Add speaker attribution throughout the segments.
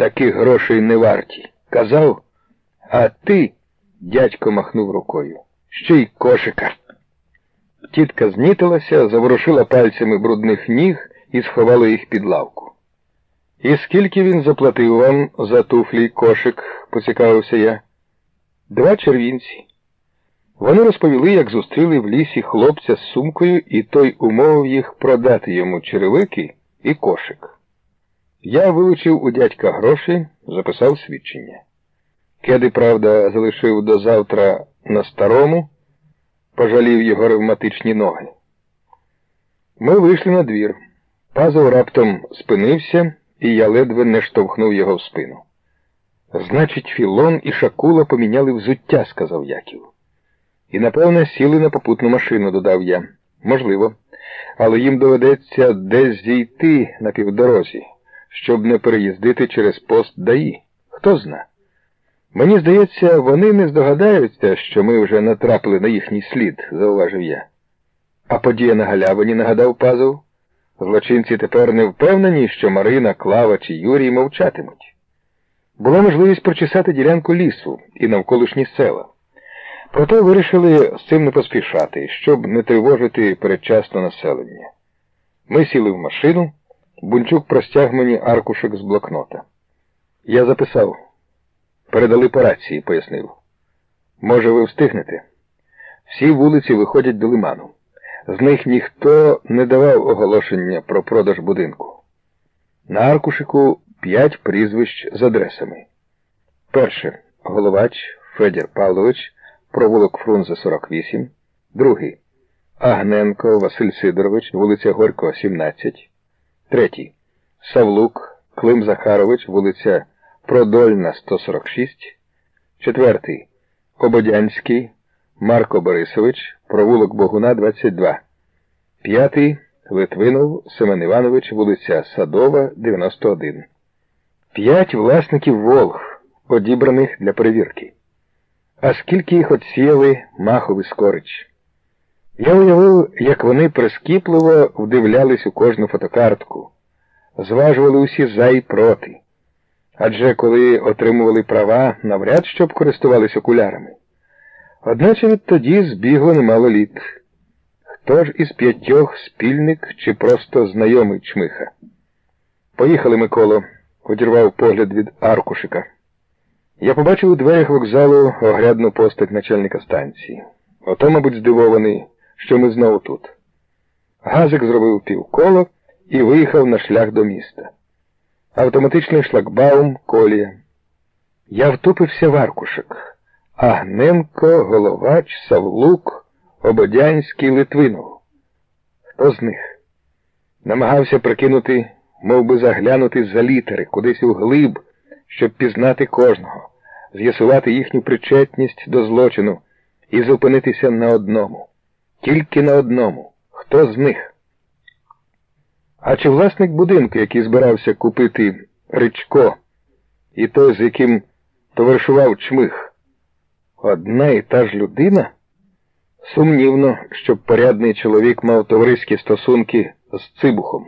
Speaker 1: таких грошей не варті. Казав, а ти, дядько махнув рукою, ще й кошика. Тітка знітилася, заворушила пальцями брудних ніг і сховала їх під лавку. І скільки він заплатив вам за туфлі кошик, поцікавився я. Два червінці. Вони розповіли, як зустріли в лісі хлопця з сумкою, і той умовив їх продати йому черевики і кошик. Я вилучив у дядька гроші, записав свідчення. Кеди, правда, залишив до завтра на старому, пожалів його ревматичні ноги. Ми вийшли на двір. Пазов раптом спинився, і я ледве не штовхнув його в спину. Значить, Філон і Шакула поміняли взуття, сказав Яків. І, напевне, сіли на попутну машину, додав я. Можливо. Але їм доведеться десь зійти на півдорозі, щоб не переїздити через пост ДАІ. Хто зна? Мені здається, вони не здогадаються, що ми вже натрапили на їхній слід, зауважив я. А подія на галявині, нагадав Пазов. Злочинці тепер не впевнені, що Марина, Клава чи Юрій мовчатимуть. Була можливість прочесати ділянку лісу і навколишні села. Проте вирішили з цим не поспішати, щоб не тривожити передчасно населення. Ми сіли в машину, Бунчук простяг мені аркушик з блокнота. Я записав. Передали по рації, пояснив. Може, ви встигнете? Всі вулиці виходять до лиману. З них ніхто не давав оголошення про продаж будинку. На аркушику п'ять прізвищ з адресами. Перше головач Федір Павлович, провулок Фрунзе 48. Другий Агненко Василь Сидорович, вулиця Горького, 17. Третій Савлук Клим Захарович, вулиця Продольна, 146. Четвертий Ободянський Марко Борисович, провулок Богуна, 22. П'ятий Литвинов Семен Іванович, вулиця Садова, 91. П'ять власників Волг, одібраних для перевірки. А скільки їх отсіяли Махов і Скорич. Я уявив, як вони прискіпливо вдивлялись у кожну фотокартку, зважували усі за і проти. Адже коли отримували права, навряд щоб користувались окулярами. Одначе відтоді збігло немало літ. Хто ж із п'ятьох спільник чи просто знайомий чмиха? Поїхали, Миколо, одірвав погляд від аркушика. Я побачив у дверях вокзалу оглядну постать начальника станції. Ото, мабуть, здивований, що ми знову тут. Газик зробив півколо і виїхав на шлях до міста. Автоматичний шлагбаум колія. Я втупився в аркушик. Агненко, Головач, Савлук, Ободянський, Литвинов. Хто з них? Намагався прикинути, мов би заглянути за літери, кудись у глиб, щоб пізнати кожного, з'ясувати їхню причетність до злочину і зупинитися на одному. Тільки на одному. Хто з них? А чи власник будинку, який збирався купити Ричко, і той, з яким товаришував чмих? Одна і та ж людина? Сумнівно, щоб порядний чоловік мав товариські стосунки з Цибухом.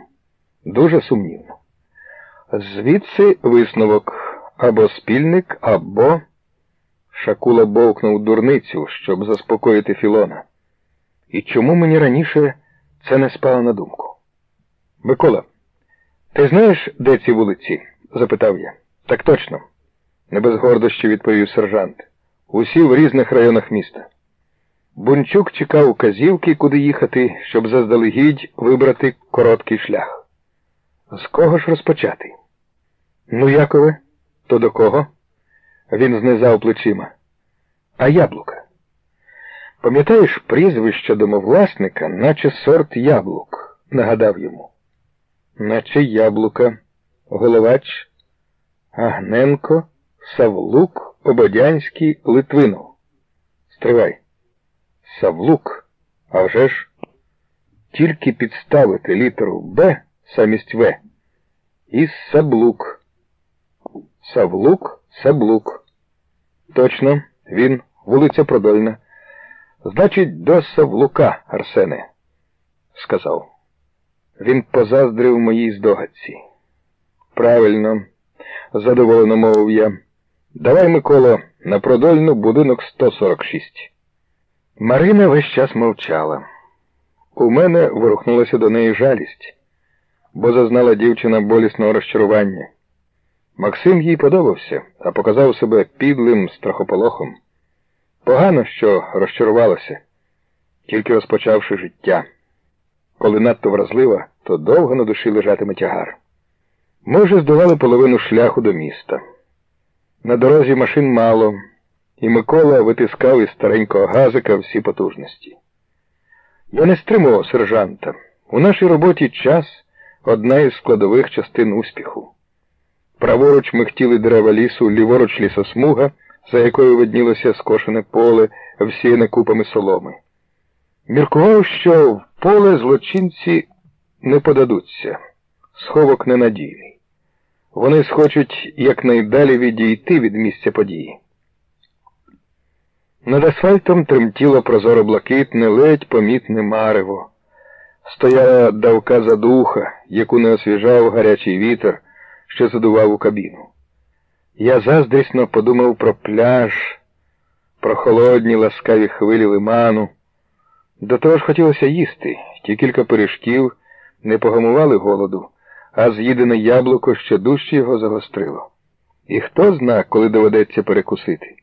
Speaker 1: Дуже сумнівно. Звідси висновок або спільник, або. Шакула бовкнув дурницю, щоб заспокоїти Філона. І чому мені раніше це не спало на думку? Микола, ти знаєш, де ці вулиці? запитав я. Так точно, не без гордощі відповів сержант. Усі в різних районах міста. Бунчук чекав указівки, куди їхати, щоб заздалегідь вибрати короткий шлях. З кого ж розпочати? Ну, Якове, то до кого? Він знизав плечима. А яблука. Пам'ятаєш прізвище домовласника, наче сорт яблук, нагадав йому. Наче яблука, головач, Агненко, Савлук, Ободянський, Литвинов. Стривай. Савлук, а вже ж тільки підставити літеру Б замість В і Саблук. Савлук, Саблук. Точно, він, вулиця Продольна. Значить, до Савлука, Арсене, сказав. Він позаздрив моїй здогадці. Правильно, задоволено мовив я. Давай, Миколо, на продольну будинок 146. Марина весь час мовчала. У мене ворухнулася до неї жалість, бо зазнала дівчина болісного розчарування. Максим їй подобався, а показав себе підлим страхополохом. Погано, що розчарувалася, тільки розпочавши життя. Коли надто вразлива, то довго на душі лежатиме тягар. Ми вже здолали половину шляху до міста. На дорозі машин мало, і Микола витискав із старенького газика всі потужності. Я не стримував сержанта. У нашій роботі час одна із складових частин успіху. Праворуч михтіли дерева лісу, ліворуч лісосмуга, за якою виднілося скошене поле, всіяне купами соломи. Міркував, що в поле злочинці не подадуться, сховок ненадійний. Вони схочуть якнайдалі відійти від місця події. Над асфальтом тремтіло прозоро блакитне, ледь помітне марево. Стояла давка задуха, яку не освіжав гарячий вітер, що задував у кабіну. Я заздрісно подумав про пляж, про холодні ласкаві хвилі лиману. До того ж хотілося їсти, ті кілька пиріжків не погамували голоду, а з'їдене яблуко ще дужче його загострило. І хто зна, коли доведеться перекусити.